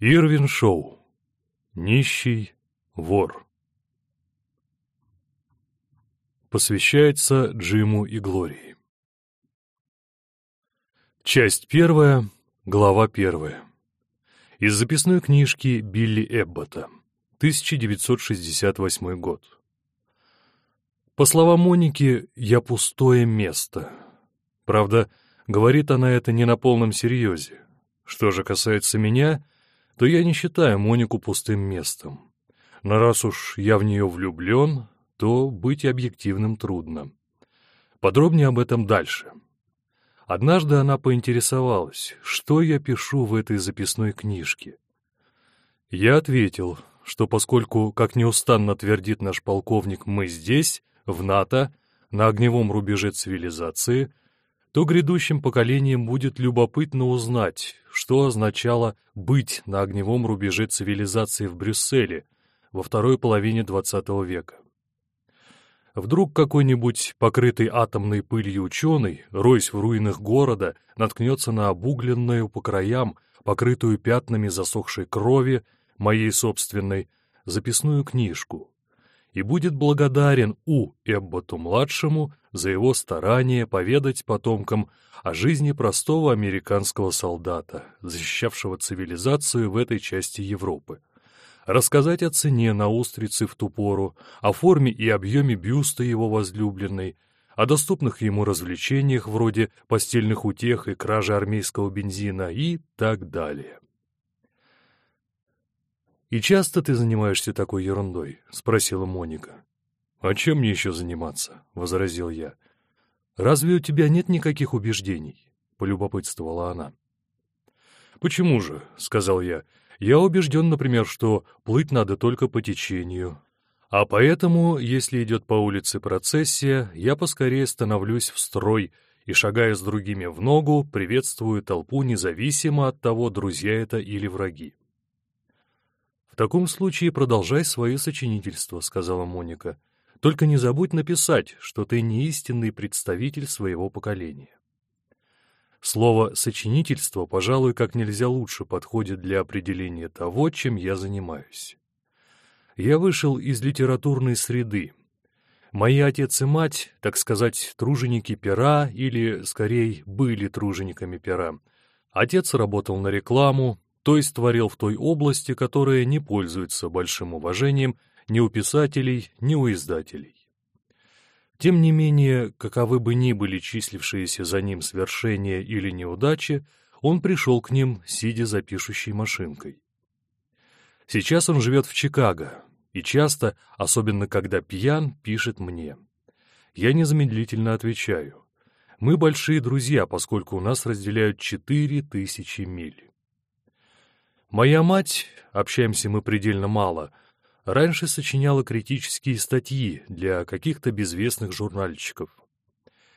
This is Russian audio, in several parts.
Ирвин Шоу. Нищий вор. Посвящается Джиму и Глории. Часть первая, глава первая. Из записной книжки Билли Эббота, 1968 год. По словам Моники, я пустое место. Правда, говорит она это не на полном серьезе. Что же касается меня, то я не считаю Монику пустым местом. Но раз уж я в нее влюблен, то быть объективным трудно. Подробнее об этом дальше. Однажды она поинтересовалась, что я пишу в этой записной книжке. Я ответил, что поскольку, как неустанно твердит наш полковник, мы здесь, в НАТО, на огневом рубеже цивилизации — то грядущим поколениям будет любопытно узнать, что означало быть на огневом рубеже цивилизации в Брюсселе во второй половине XX века. Вдруг какой-нибудь покрытый атомной пылью ученый, ройсь в руинах города, наткнется на обугленную по краям, покрытую пятнами засохшей крови, моей собственной, записную книжку, и будет благодарен У. Эбботу-младшему за его старание поведать потомкам о жизни простого американского солдата, защищавшего цивилизацию в этой части Европы. Рассказать о цене на устрицы в ту пору, о форме и объеме бюста его возлюбленной, о доступных ему развлечениях вроде постельных утех и кражи армейского бензина и так далее. «И часто ты занимаешься такой ерундой?» — спросила Моника. «А чем мне еще заниматься?» — возразил я. «Разве у тебя нет никаких убеждений?» — полюбопытствовала она. «Почему же?» — сказал я. «Я убежден, например, что плыть надо только по течению. А поэтому, если идет по улице процессия, я поскорее становлюсь в строй и, шагая с другими в ногу, приветствую толпу независимо от того, друзья это или враги. «В таком случае продолжай свое сочинительство», — сказала Моника. «Только не забудь написать, что ты не истинный представитель своего поколения». Слово «сочинительство», пожалуй, как нельзя лучше подходит для определения того, чем я занимаюсь. Я вышел из литературной среды. Мои отец и мать, так сказать, труженики пера, или, скорее, были тружениками пера. Отец работал на рекламу, то есть творил в той области, которая не пользуется большим уважением ни у писателей, ни у издателей. Тем не менее, каковы бы ни были числившиеся за ним свершения или неудачи, он пришел к ним, сидя за пишущей машинкой. Сейчас он живет в Чикаго, и часто, особенно когда пьян, пишет мне. Я незамедлительно отвечаю. Мы большие друзья, поскольку нас разделяют четыре тысячи миль. Моя мать, общаемся мы предельно мало, раньше сочиняла критические статьи для каких-то безвестных журнальчиков.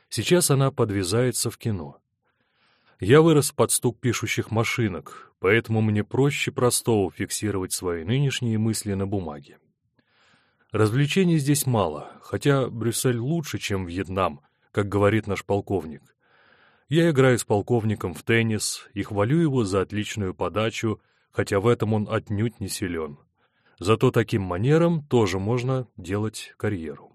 Сейчас она подвязается в кино. Я вырос под стук пишущих машинок, поэтому мне проще простого фиксировать свои нынешние мысли на бумаге. Развлечений здесь мало, хотя Брюссель лучше, чем Вьетнам, как говорит наш полковник. Я играю с полковником в теннис и хвалю его за отличную подачу хотя в этом он отнюдь не силен. Зато таким манером тоже можно делать карьеру.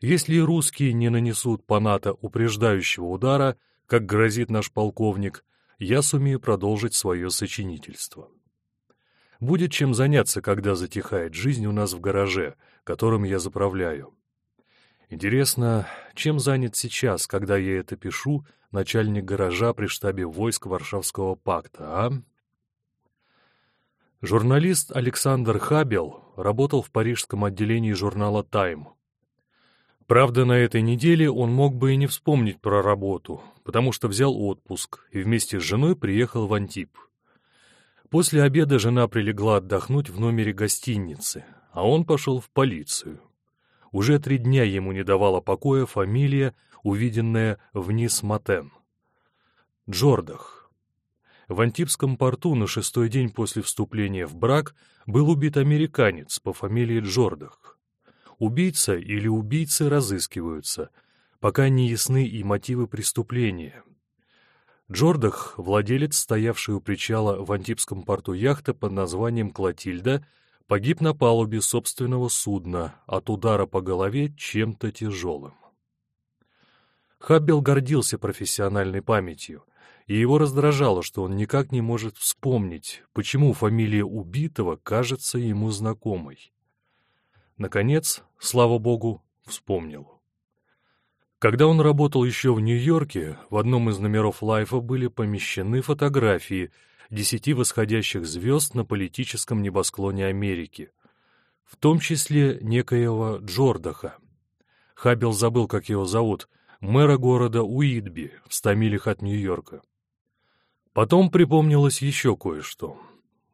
Если русские не нанесут по НАТО упреждающего удара, как грозит наш полковник, я сумею продолжить свое сочинительство. Будет чем заняться, когда затихает жизнь у нас в гараже, которым я заправляю. Интересно, чем занят сейчас, когда я это пишу, начальник гаража при штабе войск Варшавского пакта, а? Журналист Александр Хабел работал в парижском отделении журнала «Тайм». Правда, на этой неделе он мог бы и не вспомнить про работу, потому что взял отпуск и вместе с женой приехал в Антип. После обеда жена прилегла отдохнуть в номере гостиницы, а он пошел в полицию. Уже три дня ему не давала покоя фамилия, увиденная вниз Матен. Джордах. В Антипском порту на шестой день после вступления в брак был убит американец по фамилии Джордах. Убийца или убийцы разыскиваются, пока не ясны и мотивы преступления. Джордах, владелец, стоявший у причала в Антипском порту яхты под названием «Клотильда», погиб на палубе собственного судна от удара по голове чем-то тяжелым. Хаббел гордился профессиональной памятью, и его раздражало, что он никак не может вспомнить, почему фамилия убитого кажется ему знакомой. Наконец, слава богу, вспомнил. Когда он работал еще в Нью-Йорке, в одном из номеров «Лайфа» были помещены фотографии десяти восходящих звезд на политическом небосклоне Америки, в том числе некоего Джордаха. Хабел забыл, как его зовут, мэра города Уитби в ста милях от Нью-Йорка. Потом припомнилось еще кое-что.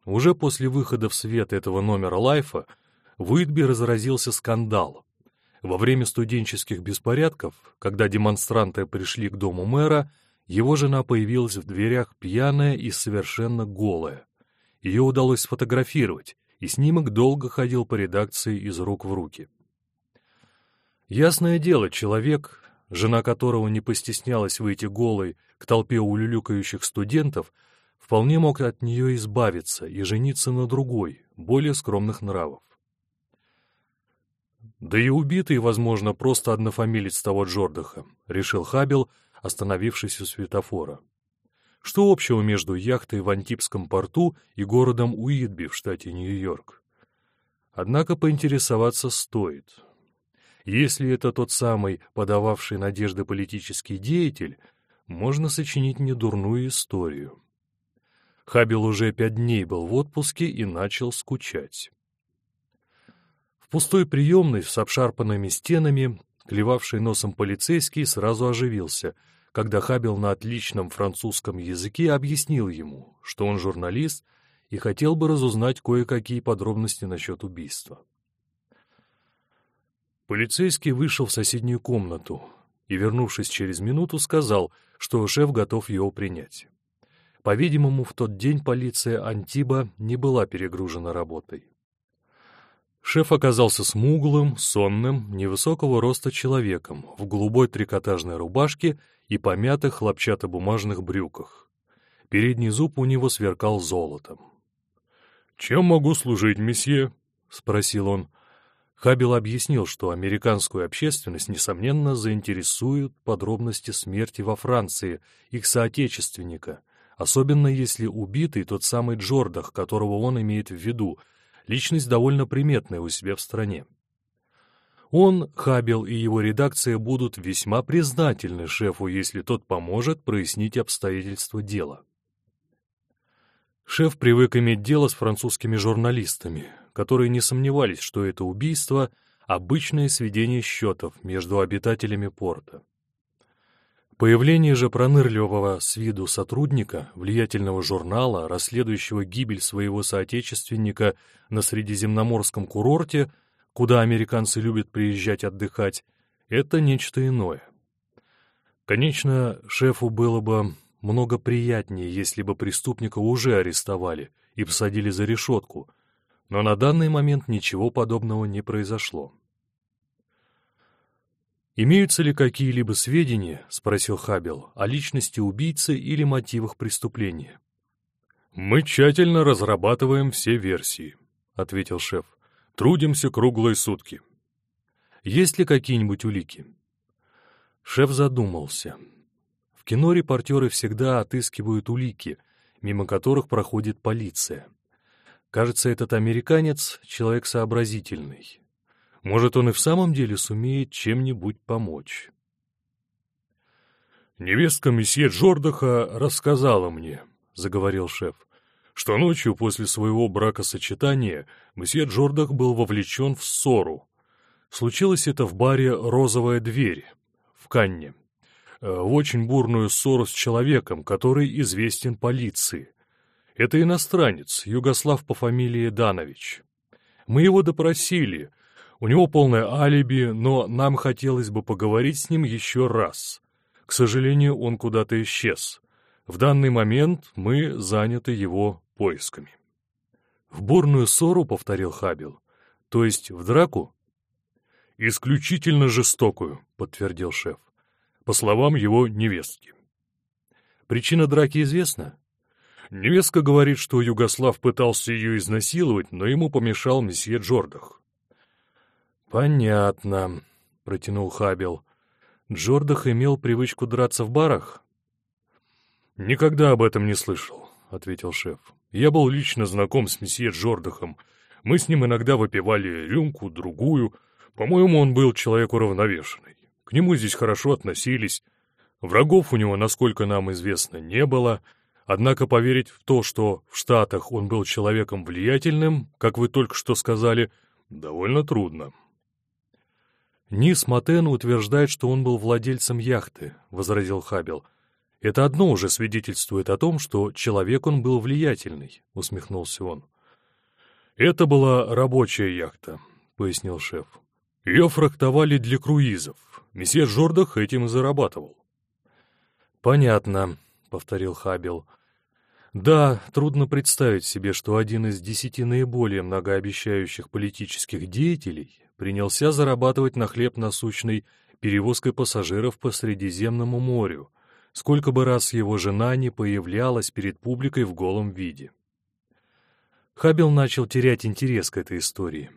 Уже после выхода в свет этого номера «Лайфа» в Уитби разразился скандал — во время студенческих беспорядков, когда демонстранты пришли к дому мэра, его жена появилась в дверях пьяная и совершенно голая. Ее удалось сфотографировать, и снимок долго ходил по редакции из рук в руки. Ясное дело, человек, жена которого не постеснялась выйти голой к толпе улюлюкающих студентов, вполне мог от нее избавиться и жениться на другой, более скромных нравов. Да и убитый, возможно, просто однофамилец того Джордаха, решил Хабел, остановившись у светофора. Что общего между яхтой в Антипском порту и городом Уитби в штате Нью-Йорк? Однако поинтересоваться стоит. Если это тот самый подававший надежды политический деятель, можно сочинить недурную историю. Хабел уже пять дней был в отпуске и начал скучать пустой приемной с обшарпанными стенами, клевавший носом полицейский, сразу оживился, когда Хабел на отличном французском языке объяснил ему, что он журналист и хотел бы разузнать кое-какие подробности насчет убийства. Полицейский вышел в соседнюю комнату и, вернувшись через минуту, сказал, что шеф готов его принять. По-видимому, в тот день полиция Антиба не была перегружена работой. Шеф оказался смуглым, сонным, невысокого роста человеком в голубой трикотажной рубашке и помятых хлопчатобумажных брюках. Передний зуб у него сверкал золотом. «Чем могу служить, месье?» — спросил он. Хабел объяснил, что американскую общественность, несомненно, заинтересуют подробности смерти во Франции их соотечественника, особенно если убитый тот самый Джордах, которого он имеет в виду — личность довольно приметная у себя в стране. Он, Хабел и его редакция будут весьма признательны шефу, если тот поможет прояснить обстоятельства дела. Шеф привык иметь дело с французскими журналистами, которые не сомневались, что это убийство — обычное сведение счетов между обитателями порта. Появление же пронырливого с виду сотрудника, влиятельного журнала, расследующего гибель своего соотечественника на Средиземноморском курорте, куда американцы любят приезжать отдыхать, это нечто иное. Конечно, шефу было бы много приятнее, если бы преступника уже арестовали и посадили за решетку, но на данный момент ничего подобного не произошло. «Имеются ли какие-либо сведения, — спросил Хабел, — о личности убийцы или мотивах преступления?» «Мы тщательно разрабатываем все версии», — ответил шеф. «Трудимся круглые сутки». «Есть ли какие-нибудь улики?» Шеф задумался. В кино репортеры всегда отыскивают улики, мимо которых проходит полиция. Кажется, этот американец — человек сообразительный. Может, он и в самом деле сумеет чем-нибудь помочь. «Невестка месье Джордаха рассказала мне», — заговорил шеф, что ночью после своего бракосочетания месье Джордах был вовлечен в ссору. Случилось это в баре «Розовая дверь» в Канне, э, в очень бурную ссору с человеком, который известен полиции. Это иностранец, югослав по фамилии Данович. Мы его допросили — у него полное алиби, но нам хотелось бы поговорить с ним еще раз. К сожалению, он куда-то исчез. В данный момент мы заняты его поисками. «В бурную ссору», — повторил Хабил. «То есть в драку?» «Исключительно жестокую», — подтвердил шеф. «По словам его невестки». Причина драки известна? Невестка говорит, что Югослав пытался ее изнасиловать, но ему помешал месье Джордах. «Понятно», — протянул Хабел. «Джордах имел привычку драться в барах?» «Никогда об этом не слышал», — ответил шеф. «Я был лично знаком с месье Джордахом. Мы с ним иногда выпивали рюмку, другую. По-моему, он был человек уравновешенный. К нему здесь хорошо относились. Врагов у него, насколько нам известно, не было. Однако поверить в то, что в Штатах он был человеком влиятельным, как вы только что сказали, довольно трудно. «Низ Матен утверждает, что он был владельцем яхты», — возразил Хабел. «Это одно уже свидетельствует о том, что человек он был влиятельный», — усмехнулся он. «Это была рабочая яхта», — пояснил шеф. «Ее фрахтовали для круизов. Месье Жордах этим и зарабатывал». «Понятно», — повторил Хабел. «Да, трудно представить себе, что один из десяти наиболее многообещающих политических деятелей принялся зарабатывать на хлеб насущный перевозкой пассажиров по Средиземному морю, сколько бы раз его жена не появлялась перед публикой в голом виде. Хабел начал терять интерес к этой истории.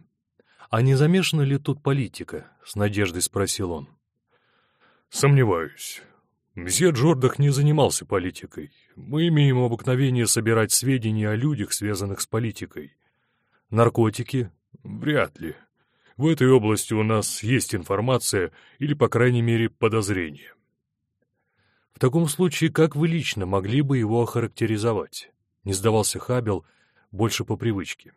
«А не замешана ли тут политика?» — с надеждой спросил он. «Сомневаюсь. Мсье Джордах не занимался политикой. Мы имеем обыкновение собирать сведения о людях, связанных с политикой. Наркотики? Вряд ли. В этой области у нас есть информация или, по крайней мере, подозрение. В таком случае, как вы лично могли бы его охарактеризовать? Не сдавался Хабел, больше по привычке.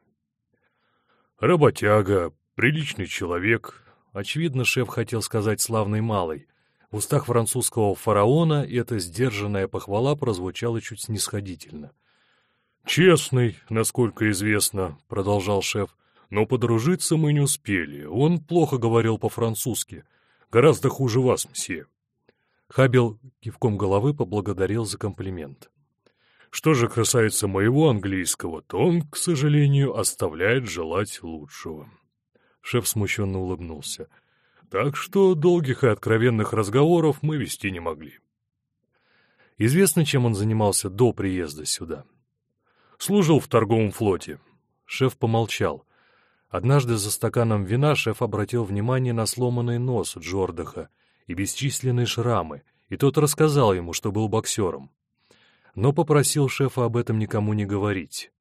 Работяга, приличный человек. Очевидно, шеф хотел сказать «славный малый». В устах французского фараона эта сдержанная похвала прозвучала чуть снисходительно. «Честный, насколько известно», — продолжал шеф, но подружиться мы не успели. Он плохо говорил по-французски. Гораздо хуже вас, мсье. Хабел кивком головы поблагодарил за комплимент. Что же касается моего английского, то он, к сожалению, оставляет желать лучшего. Шеф смущенно улыбнулся. Так что долгих и откровенных разговоров мы вести не могли. Известно, чем он занимался до приезда сюда. Служил в торговом флоте. Шеф помолчал. Однажды за стаканом вина шеф обратил внимание на сломанный нос Джордаха и бесчисленные шрамы, и тот рассказал ему, что был боксером. Но попросил шефа об этом никому не говорить.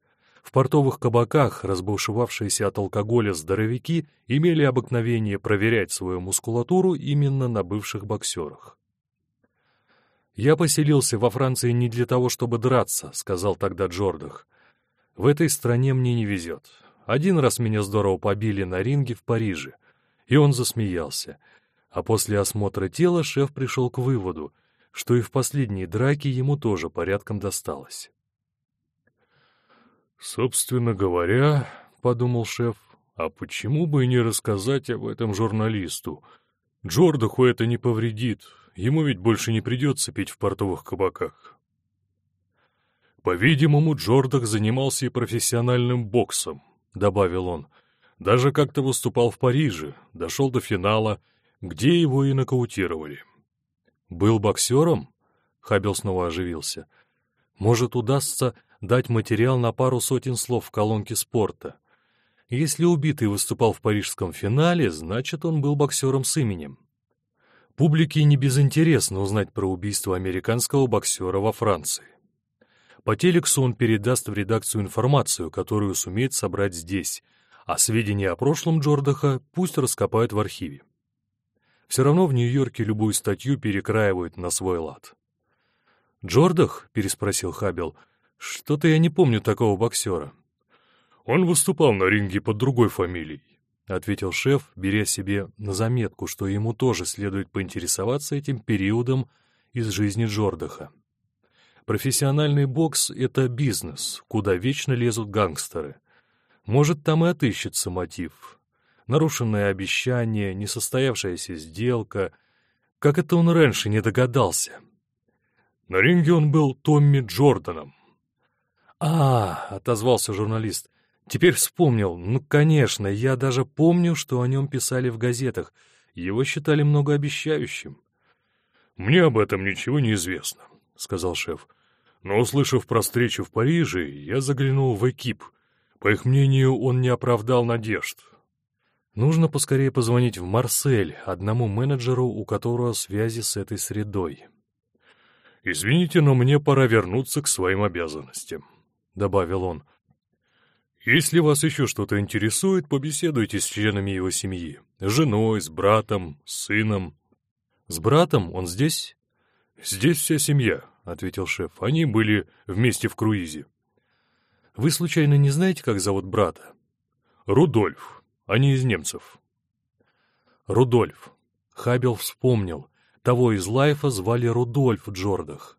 В портовых кабаках разбушевавшиеся от алкоголя здоровяки имели обыкновение проверять свою мускулатуру именно на бывших боксерах. «Я поселился во Франции не для того, чтобы драться», — сказал тогда Джордах. «В этой стране мне не везет. Один раз меня здорово побили на ринге в Париже, и он засмеялся. А после осмотра тела шеф пришел к выводу, что и в последней драке ему тоже порядком досталось. «Собственно говоря, — подумал шеф, — а почему бы и не рассказать об этом журналисту? Джордаху это не повредит, ему ведь больше не придется пить в портовых кабаках». По-видимому, Джордах занимался и профессиональным боксом, — добавил он. «Даже как-то выступал в Париже, дошел до финала, где его и нокаутировали». «Был боксером?» — Хабел снова оживился. «Может, удастся дать материал на пару сотен слов в колонке спорта. Если убитый выступал в парижском финале, значит, он был боксером с именем. Публике не безинтересно узнать про убийство американского боксера во Франции. По телексу он передаст в редакцию информацию, которую сумеет собрать здесь, а сведения о прошлом Джордаха пусть раскопают в архиве. Все равно в Нью-Йорке любую статью перекраивают на свой лад. «Джордах?» — переспросил Хабел. «Что-то я не помню такого боксера». «Он выступал на ринге под другой фамилией», — ответил шеф, беря себе на заметку, что ему тоже следует поинтересоваться этим периодом из жизни Джордаха. Профессиональный бокс — это бизнес, куда вечно лезут гангстеры. Может, там и отыщется мотив. Нарушенное обещание, несостоявшаяся сделка. Как это он раньше не догадался? На ринге он был Томми Джорданом. «А, — отозвался журналист, — теперь вспомнил. Ну, конечно, я даже помню, что о нем писали в газетах. Его считали многообещающим». «Мне об этом ничего не известно», — сказал шеф. «Но, услышав про встречу в Париже, я заглянул в экип. По их мнению, он не оправдал надежд. Нужно поскорее позвонить в Марсель, одному менеджеру, у которого связи с этой средой. «Извините, но мне пора вернуться к своим обязанностям», — добавил он. «Если вас еще что-то интересует, побеседуйте с членами его семьи. С женой, с братом, с сыном». «С братом? Он здесь?» «Здесь вся семья», — ответил шеф. «Они были вместе в круизе». «Вы случайно не знаете, как зовут брата?» «Рудольф. Они из немцев. Рудольф. Хабел вспомнил. Того из Лайфа звали Рудольф Джордах.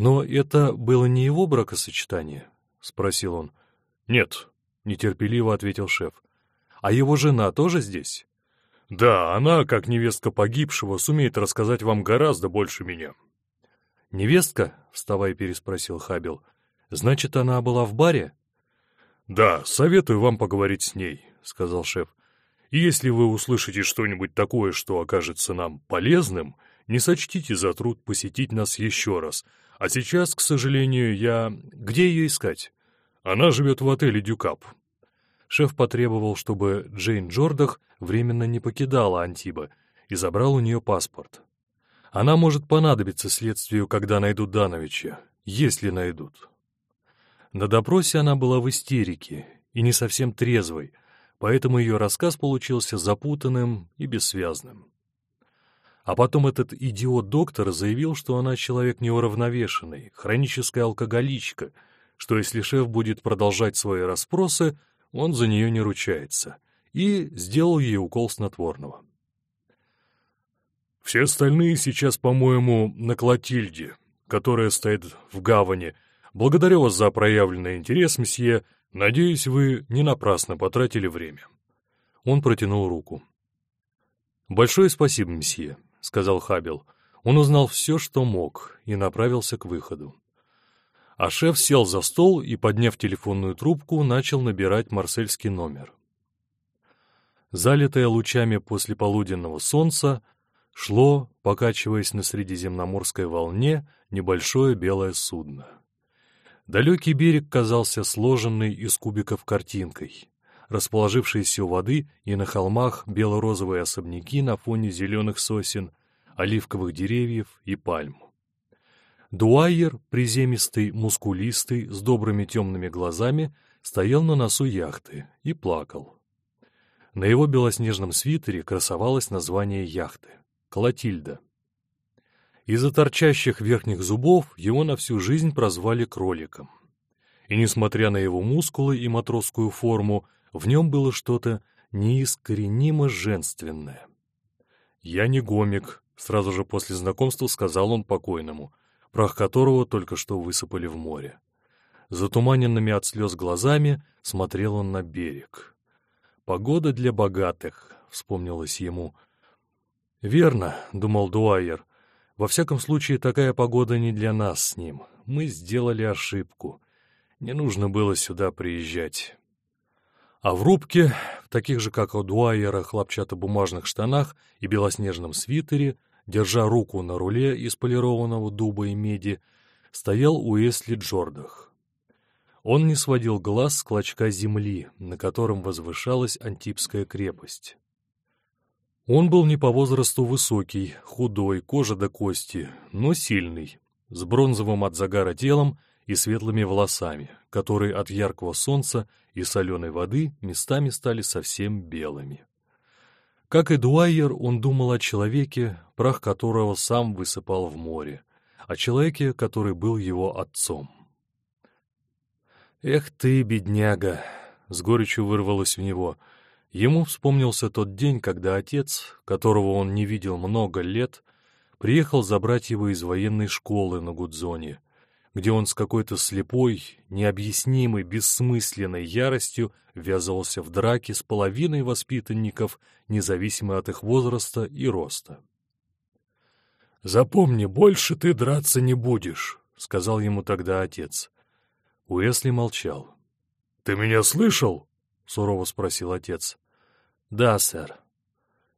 «Но это было не его бракосочетание?» — спросил он. «Нет», — нетерпеливо ответил шеф. «А его жена тоже здесь?» «Да, она, как невестка погибшего, сумеет рассказать вам гораздо больше меня». «Невестка?» — вставая переспросил Хабел. «Значит, она была в баре?» «Да, советую вам поговорить с ней. — сказал шеф. «Если вы услышите что-нибудь такое, что окажется нам полезным, не сочтите за труд посетить нас еще раз. А сейчас, к сожалению, я... Где ее искать? Она живет в отеле «Дюкап». Шеф потребовал, чтобы Джейн Джордах временно не покидала Антиба и забрал у нее паспорт. Она может понадобиться следствию, когда найдут Дановича, если найдут. На допросе она была в истерике и не совсем трезвой, поэтому ее рассказ получился запутанным и бессвязным. А потом этот идиот-доктор заявил, что она человек неуравновешенный, хроническая алкоголичка, что если шеф будет продолжать свои расспросы, он за нее не ручается, и сделал ей укол снотворного. «Все остальные сейчас, по-моему, на Клотильде, которая стоит в гавани. Благодарю вас за проявленный интерес, мсье, Надеюсь, вы не напрасно потратили время. Он протянул руку. «Большое спасибо, месье», — сказал Хабел. Он узнал все, что мог, и направился к выходу. А шеф сел за стол и, подняв телефонную трубку, начал набирать марсельский номер. Залитое лучами послеполуденного солнца, шло, покачиваясь на средиземноморской волне, небольшое белое судно. Далекий берег казался сложенной из кубиков картинкой. Расположившиеся у воды и на холмах бело-розовые особняки на фоне зеленых сосен, оливковых деревьев и пальм. Дуайер, приземистый, мускулистый, с добрыми темными глазами, стоял на носу яхты и плакал. На его белоснежном свитере красовалось название яхты — «Клотильда». Из-за торчащих верхних зубов его на всю жизнь прозвали кроликом. И несмотря на его мускулы и матросскую форму, в нем было что-то неискоренимо женственное. «Я не гомик», — сразу же после знакомства сказал он покойному, прах которого только что высыпали в море. Затуманенными от слез глазами смотрел он на берег. «Погода для богатых», — вспомнилось ему. «Верно», — думал Дуайер, во всяком случае, такая погода не для нас с ним. Мы сделали ошибку. Не нужно было сюда приезжать. А в рубке, в таких же, как у Дуайера, хлопчатобумажных штанах и белоснежном свитере, держа руку на руле из полированного дуба и меди, стоял Уэсли Джордах. Он не сводил глаз с клочка земли, на котором возвышалась Антипская крепость. Он был не по возрасту высокий, худой, кожа до кости, но сильный, с бронзовым от загара телом и светлыми волосами, которые от яркого солнца и соленой воды местами стали совсем белыми. Как и Дуайер, он думал о человеке, прах которого сам высыпал в море, о человеке, который был его отцом. «Эх ты, бедняга!» — с горечью вырвалось у него — Ему вспомнился тот день, когда отец, которого он не видел много лет, приехал забрать его из военной школы на Гудзоне, где он с какой-то слепой, необъяснимой, бессмысленной яростью ввязывался в драки с половиной воспитанников, независимо от их возраста и роста. «Запомни, больше ты драться не будешь», — сказал ему тогда отец. Уэсли молчал. «Ты меня слышал?» — сурово спросил отец. «Да, сэр».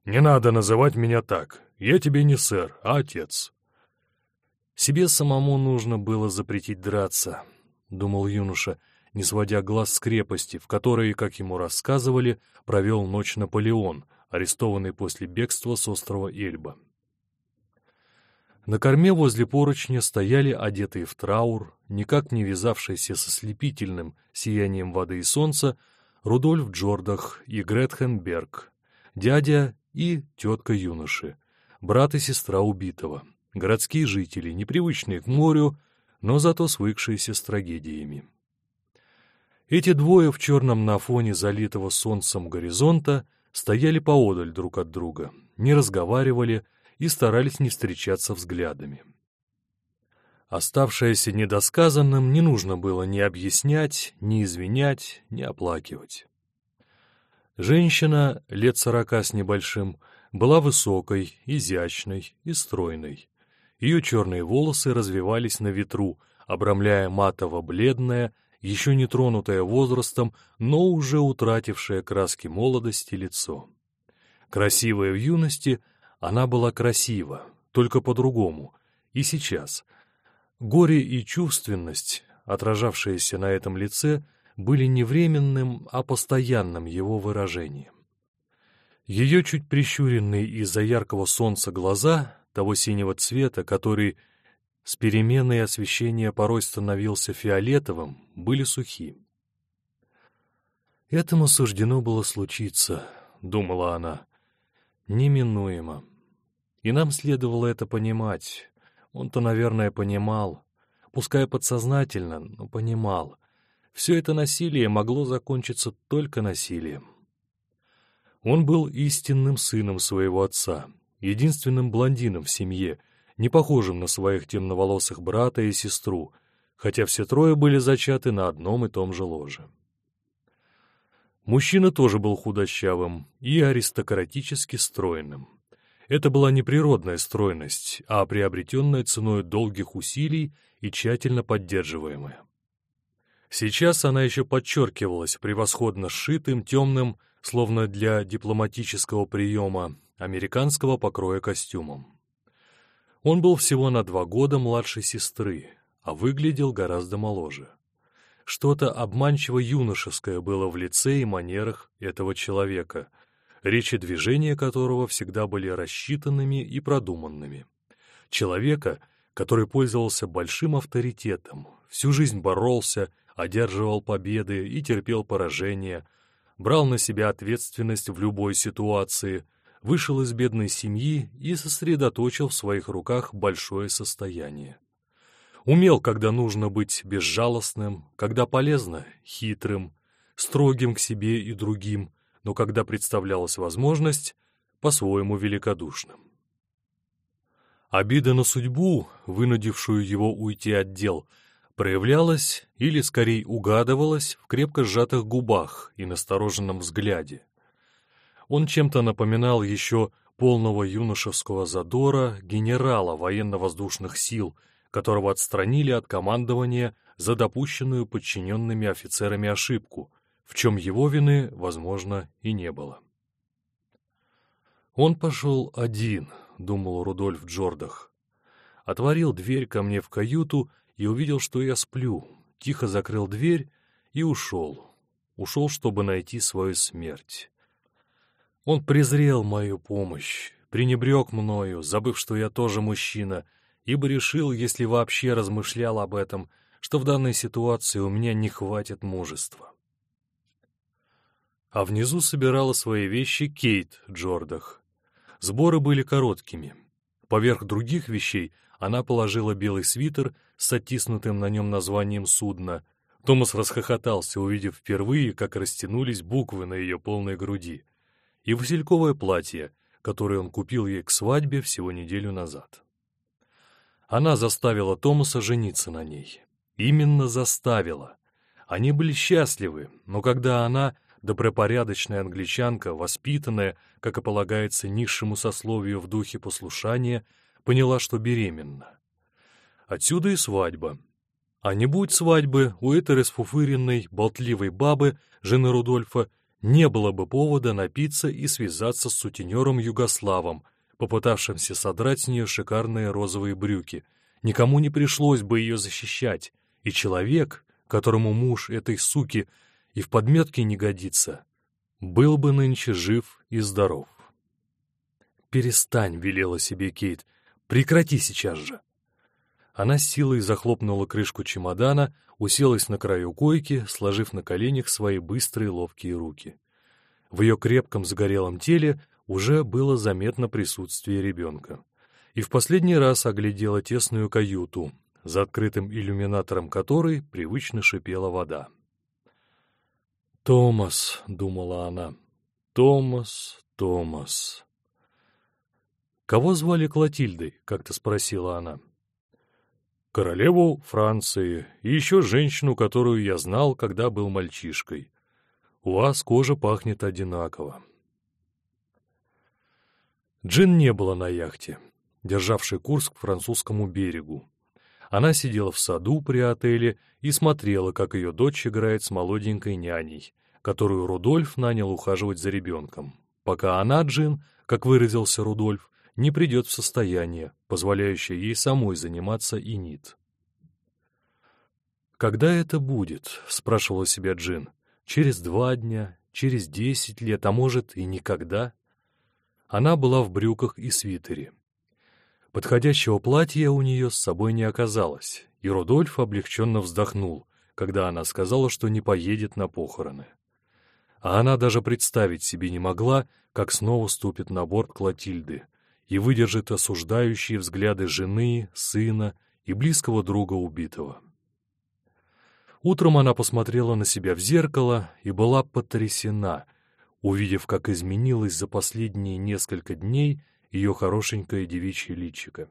«Не надо называть меня так. Я тебе не сэр, а отец». Себе самому нужно было запретить драться, — думал юноша, не сводя глаз с крепости, в которой, как ему рассказывали, провел ночь Наполеон, арестованный после бегства с острова Эльба. На корме возле поручня стояли одетые в траур, никак не вязавшиеся со слепительным сиянием воды и солнца, Рудольф Джордах и Гретхен Берг, дядя и тетка юноши, брат и сестра убитого, городские жители, непривычные к морю, но зато свыкшиеся с трагедиями. Эти двое в черном на фоне залитого солнцем горизонта стояли поодаль друг от друга, не разговаривали и старались не встречаться взглядами. Оставшееся недосказанным не нужно было ни объяснять, ни извинять, ни оплакивать. Женщина, лет сорока с небольшим, была высокой, изящной и стройной. Ее черные волосы развивались на ветру, обрамляя матово-бледное, еще не тронутое возрастом, но уже утратившее краски молодости лицо. Красивая в юности, она была красива, только по-другому, и сейчас — Горе и чувственность, отражавшиеся на этом лице, были не временным, а постоянным его выражением. Ее чуть прищуренные из-за яркого солнца глаза, того синего цвета, который с переменой освещения порой становился фиолетовым, были сухи. «Этому суждено было случиться», — думала она, — «неминуемо. И нам следовало это понимать, он-то, наверное, понимал, пускай подсознательно, но понимал. Все это насилие могло закончиться только насилием. Он был истинным сыном своего отца, единственным блондином в семье, не похожим на своих темноволосых брата и сестру, хотя все трое были зачаты на одном и том же ложе. Мужчина тоже был худощавым и аристократически стройным. Это была не природная стройность, а приобретенная ценой долгих усилий и тщательно поддерживаемая. Сейчас она еще подчеркивалась превосходно сшитым, темным, словно для дипломатического приема, американского покроя костюмом. Он был всего на два года младше сестры, а выглядел гораздо моложе. Что-то обманчиво юношеское было в лице и манерах этого человека — речи движения которого всегда были рассчитанными и продуманными. Человека, который пользовался большим авторитетом, всю жизнь боролся, одерживал победы и терпел поражения, брал на себя ответственность в любой ситуации, вышел из бедной семьи и сосредоточил в своих руках большое состояние. Умел, когда нужно быть безжалостным, когда полезно — хитрым, строгим к себе и другим, но когда представлялась возможность, по-своему великодушным. Обида на судьбу, вынудившую его уйти от дел, проявлялась или, скорее, угадывалась в крепко сжатых губах и настороженном взгляде. Он чем-то напоминал еще полного юношеского задора генерала военно-воздушных сил, которого отстранили от командования за допущенную подчиненными офицерами ошибку — в чем его вины, возможно, и не было. «Он пошел один», — думал Рудольф Джордах. Отворил дверь ко мне в каюту и увидел, что я сплю, тихо закрыл дверь и ушел. Ушел, чтобы найти свою смерть. Он презрел мою помощь, пренебрег мною, забыв, что я тоже мужчина, ибо решил, если вообще размышлял об этом, что в данной ситуации у меня не хватит мужества а внизу собирала свои вещи Кейт Джордах. Сборы были короткими. Поверх других вещей она положила белый свитер с оттиснутым на нем названием судна. Томас расхохотался, увидев впервые, как растянулись буквы на ее полной груди. И васильковое платье, которое он купил ей к свадьбе всего неделю назад. Она заставила Томаса жениться на ней. Именно заставила. Они были счастливы, но когда она добропорядочная англичанка, воспитанная, как и полагается низшему сословию в духе послушания, поняла, что беременна. Отсюда и свадьба. А не будь свадьбы, у этой расфуфыренной, болтливой бабы, жены Рудольфа, не было бы повода напиться и связаться с сутенером Югославом, попытавшимся содрать с нее шикарные розовые брюки, Никому не пришлось бы ее защищать, и человек, которому муж этой суки и в подметке не годится, был бы нынче жив и здоров. «Перестань», — велела себе Кейт, — «прекрати сейчас же». Она с силой захлопнула крышку чемодана, уселась на краю койки, сложив на коленях свои быстрые ловкие руки. В ее крепком загорелом теле уже было заметно присутствие ребенка. И в последний раз оглядела тесную каюту, за открытым иллюминатором которой привычно шипела вода. «Томас», — думала она, — «Томас, Томас». «Кого звали Клотильдой?» — как-то спросила она королеву Франции и еще женщину, которую я знал, когда был мальчишкой. У вас кожа пахнет одинаково. Джин не было на яхте, державшей курс к французскому берегу. Она сидела в саду при отеле и смотрела, как ее дочь играет с молоденькой няней, которую Рудольф нанял ухаживать за ребенком, пока она, Джин, как выразился Рудольф, не придет в состояние, позволяющее ей самой заниматься и нит. «Когда это будет?» — спрашивала себя Джин. «Через два дня, через десять лет, а может и никогда?» Она была в брюках и свитере. Подходящего платья у нее с собой не оказалось, и Рудольф облегченно вздохнул, когда она сказала, что не поедет на похороны. А она даже представить себе не могла, как снова ступит на борт Клотильды, и выдержит осуждающие взгляды жены, сына и близкого друга убитого. Утром она посмотрела на себя в зеркало и была потрясена, увидев, как изменилось за последние несколько дней ее хорошенькое девичье личико.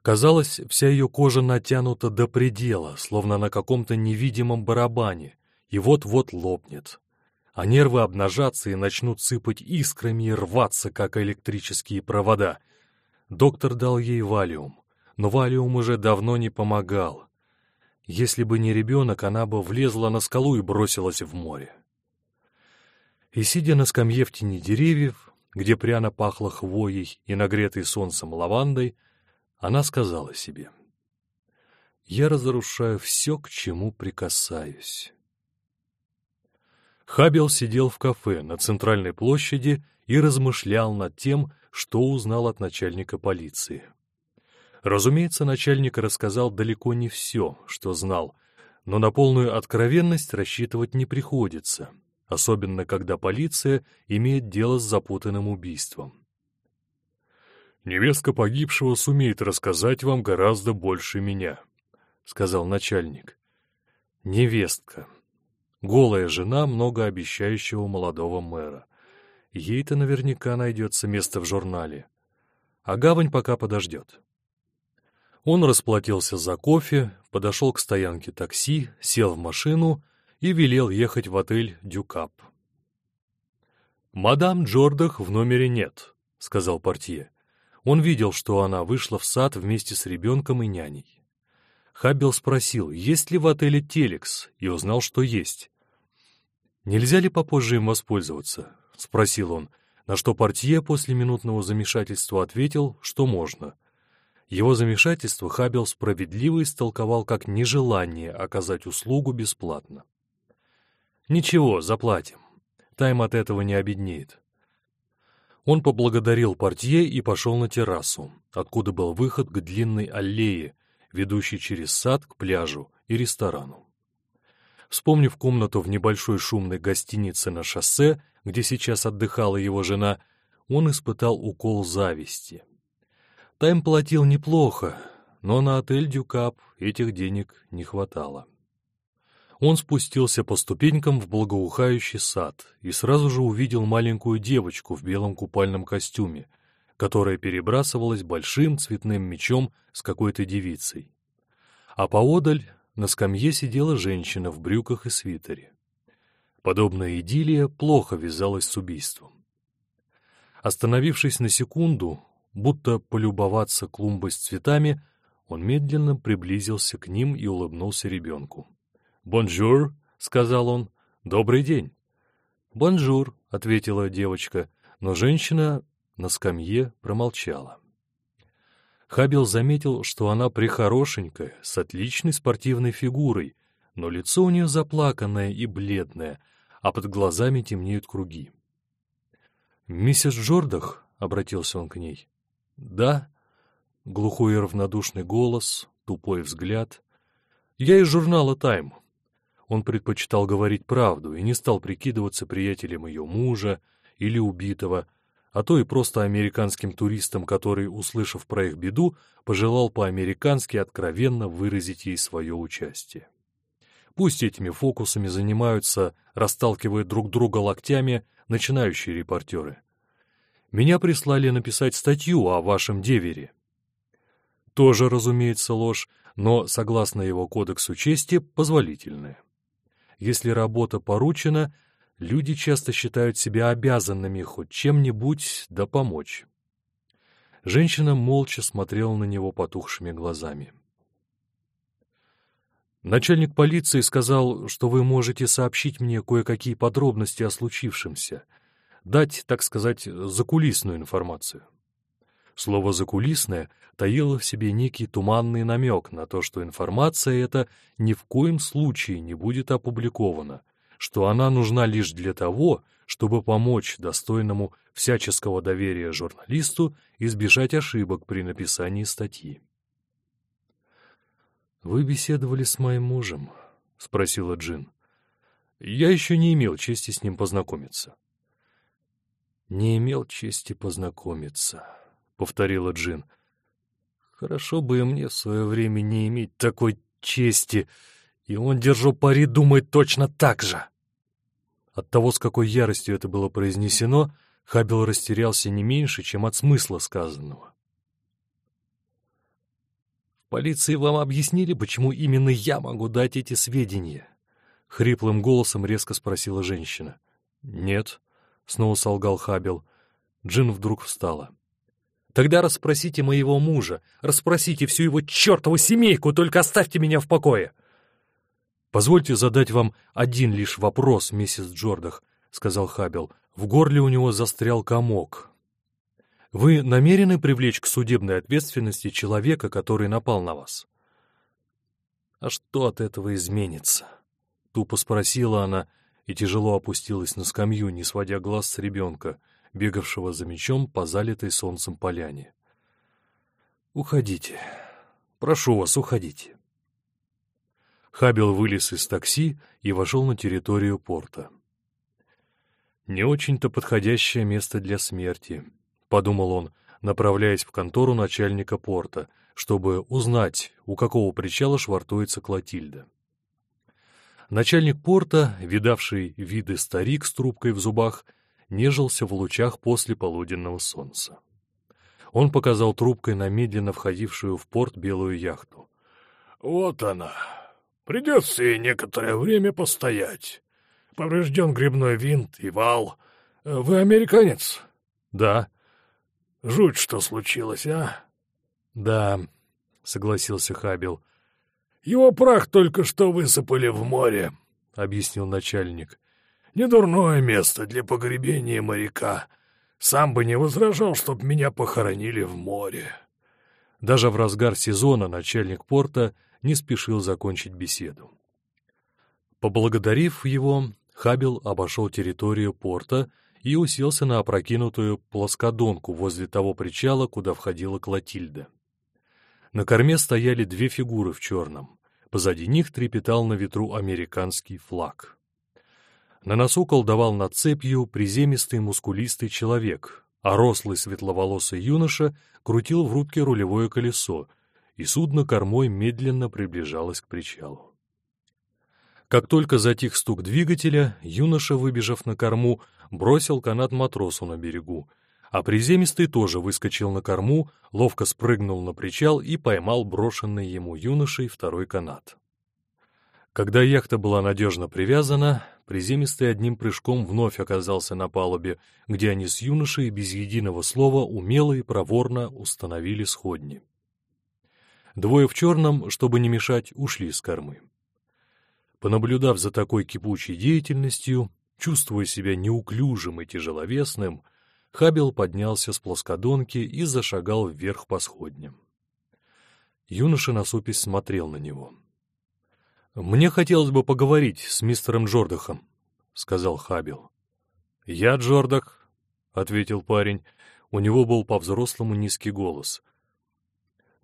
Казалось, вся ее кожа натянута до предела, словно на каком-то невидимом барабане, и вот-вот лопнет а нервы обнажатся и начнут сыпать искрами и рваться, как электрические провода. Доктор дал ей валиум, но валиум уже давно не помогал. Если бы не ребенок, она бы влезла на скалу и бросилась в море. И, сидя на скамье в тени деревьев, где пряно пахло хвоей и нагретой солнцем лавандой, она сказала себе, «Я разрушаю все, к чему прикасаюсь». Хабел сидел в кафе на центральной площади и размышлял над тем, что узнал от начальника полиции. Разумеется, начальник рассказал далеко не все, что знал, но на полную откровенность рассчитывать не приходится, особенно когда полиция имеет дело с запутанным убийством. «Невестка погибшего сумеет рассказать вам гораздо больше меня», — сказал начальник. «Невестка», голая жена многообещающего молодого мэра. Ей-то наверняка найдется место в журнале. А гавань пока подождет. Он расплатился за кофе, подошел к стоянке такси, сел в машину и велел ехать в отель «Дюкап». «Мадам Джордах в номере нет», — сказал портье. Он видел, что она вышла в сад вместе с ребенком и няней. Хаббел спросил, есть ли в отеле телекс, и узнал, что есть. «Нельзя ли попозже им воспользоваться?» — спросил он, на что портье после минутного замешательства ответил, что можно. Его замешательство Хаббел справедливо истолковал как нежелание оказать услугу бесплатно. «Ничего, заплатим. Тайм от этого не обеднеет». Он поблагодарил портье и пошел на террасу, откуда был выход к длинной аллее, ведущий через сад к пляжу и ресторану. Вспомнив комнату в небольшой шумной гостинице на шоссе, где сейчас отдыхала его жена, он испытал укол зависти. Тайм платил неплохо, но на отель «Дюкап» этих денег не хватало. Он спустился по ступенькам в благоухающий сад и сразу же увидел маленькую девочку в белом купальном костюме, которая перебрасывалась большим цветным мечом с какой-то девицей. А поодаль на скамье сидела женщина в брюках и свитере. Подобная идиллия плохо вязалась с убийством. Остановившись на секунду, будто полюбоваться клумбой с цветами, он медленно приблизился к ним и улыбнулся ребенку. «Bonjour», — сказал он, — «добрый день». «Bonjour», — ответила девочка, но женщина на скамье промолчала. Хабел заметил, что она прихорошенькая, с отличной спортивной фигурой, но лицо у нее заплаканное и бледное, а под глазами темнеют круги. «Миссис Джордах?» — обратился он к ней. «Да». Глухой и равнодушный голос, тупой взгляд. «Я из журнала «Тайм». Он предпочитал говорить правду и не стал прикидываться приятелем ее мужа или убитого, а то и просто американским туристом, который, услышав про их беду, пожелал по-американски откровенно выразить ей свое участие. Пусть этими фокусами занимаются, расталкивая друг друга локтями, начинающие репортеры. Меня прислали написать статью о вашем девере. Тоже, разумеется, ложь, но, согласно его кодексу чести, позволительная. Если работа поручена, Люди часто считают себя обязанными хоть чем-нибудь да помочь. Женщина молча смотрела на него потухшими глазами. Начальник полиции сказал, что вы можете сообщить мне кое-какие подробности о случившемся, дать, так сказать, закулисную информацию. Слово «закулисное» таило в себе некий туманный намек на то, что информация эта ни в коем случае не будет опубликована, что она нужна лишь для того, чтобы помочь достойному всяческого доверия журналисту избежать ошибок при написании статьи. «Вы беседовали с моим мужем?» — спросила Джин. «Я еще не имел чести с ним познакомиться». «Не имел чести познакомиться», — повторила Джин. «Хорошо бы и мне в свое время не иметь такой чести, и он, держу пари, думает точно так же». От того, с какой яростью это было произнесено, Хабел растерялся не меньше, чем от смысла сказанного. «В полиции вам объяснили, почему именно я могу дать эти сведения?» — хриплым голосом резко спросила женщина. «Нет», — снова солгал Хабел. Джин вдруг встала. «Тогда расспросите моего мужа, расспросите всю его чертову семейку, только оставьте меня в покое!» «Позвольте задать вам один лишь вопрос, миссис Джордах», — сказал Хабел. В горле у него застрял комок. «Вы намерены привлечь к судебной ответственности человека, который напал на вас?» «А что от этого изменится?» — тупо спросила она и тяжело опустилась на скамью, не сводя глаз с ребенка, бегавшего за мечом по залитой солнцем поляне. «Уходите. Прошу вас, уходите». Хабел вылез из такси и вошел на территорию порта. «Не очень-то подходящее место для смерти», — подумал он, направляясь в контору начальника порта, чтобы узнать, у какого причала швартуется Клотильда. Начальник порта, видавший виды старик с трубкой в зубах, нежился в лучах после полуденного солнца. Он показал трубкой на медленно входившую в порт белую яхту. «Вот она, Придется ей некоторое время постоять. Поврежден грибной винт и вал. Вы американец? Да. Жуть, что случилось, а? Да, согласился Хабил. Его прах только что высыпали в море, объяснил начальник. Недурное место для погребения моряка. Сам бы не возражал, чтоб меня похоронили в море. Даже в разгар сезона начальник порта не спешил закончить беседу. Поблагодарив его, Хабел обошел территорию порта и уселся на опрокинутую плоскодонку возле того причала, куда входила Клотильда. На корме стояли две фигуры в черном. Позади них трепетал на ветру американский флаг. На носу колдовал над цепью приземистый мускулистый человек, а рослый светловолосый юноша крутил в рубке рулевое колесо, и судно кормой медленно приближалось к причалу. Как только затих стук двигателя, юноша, выбежав на корму, бросил канат матросу на берегу, а приземистый тоже выскочил на корму, ловко спрыгнул на причал и поймал брошенный ему юношей второй канат. Когда яхта была надежно привязана, приземистый одним прыжком вновь оказался на палубе, где они с юношей без единого слова умело и проворно установили сходни. Двое в черном, чтобы не мешать, ушли с кормы. Понаблюдав за такой кипучей деятельностью, чувствуя себя неуклюжим и тяжеловесным, Хабел поднялся с плоскодонки и зашагал вверх по сходням. Юноша насупись смотрел на него. «Мне хотелось бы поговорить с мистером Джордахом», — сказал Хабил. «Я Джордах», — ответил парень. У него был по-взрослому низкий голос.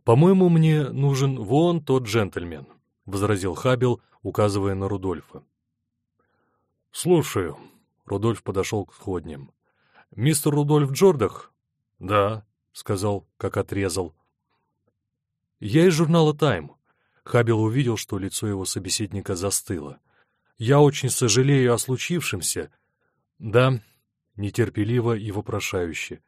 «По-моему, мне нужен вон тот джентльмен», — возразил Хабил, указывая на Рудольфа. «Слушаю». Рудольф подошел к сходням. «Мистер Рудольф Джордах?» «Да», — сказал, как отрезал. «Я из журнала «Тайм». Хабил увидел, что лицо его собеседника застыло. «Я очень сожалею о случившемся». «Да», — нетерпеливо и вопрошающе.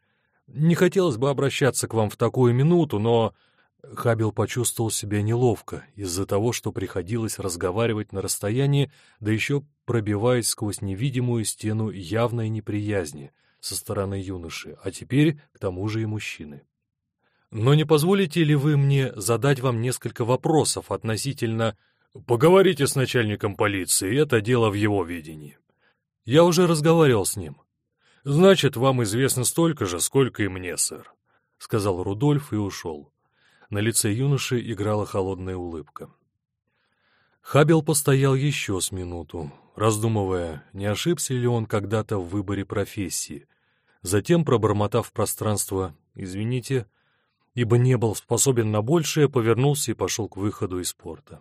«Не хотелось бы обращаться к вам в такую минуту, но...» Хабил почувствовал себя неловко из-за того, что приходилось разговаривать на расстоянии, да еще пробиваясь сквозь невидимую стену явной неприязни со стороны юноши, а теперь к тому же и мужчины. «Но не позволите ли вы мне задать вам несколько вопросов относительно...» «Поговорите с начальником полиции, это дело в его видении». «Я уже разговаривал с ним». «Значит, вам известно столько же, сколько и мне, сэр», — сказал Рудольф и ушел. На лице юноши играла холодная улыбка. Хабел постоял еще с минуту, раздумывая, не ошибся ли он когда-то в выборе профессии. Затем, пробормотав пространство «извините», ибо не был способен на большее, повернулся и пошел к выходу из порта.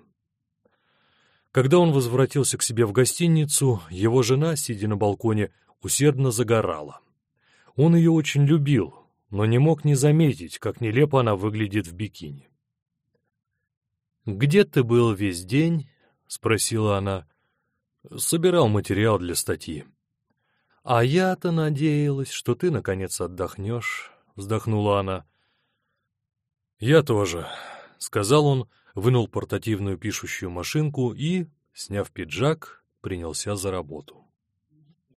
Когда он возвратился к себе в гостиницу, его жена, сидя на балконе, усердно загорала. Он ее очень любил, но не мог не заметить, как нелепо она выглядит в бикини. «Где ты был весь день?» — спросила она. «Собирал материал для статьи». «А я-то надеялась, что ты, наконец, отдохнешь», — вздохнула она. «Я тоже», — сказал он, вынул портативную пишущую машинку и, сняв пиджак, принялся за работу.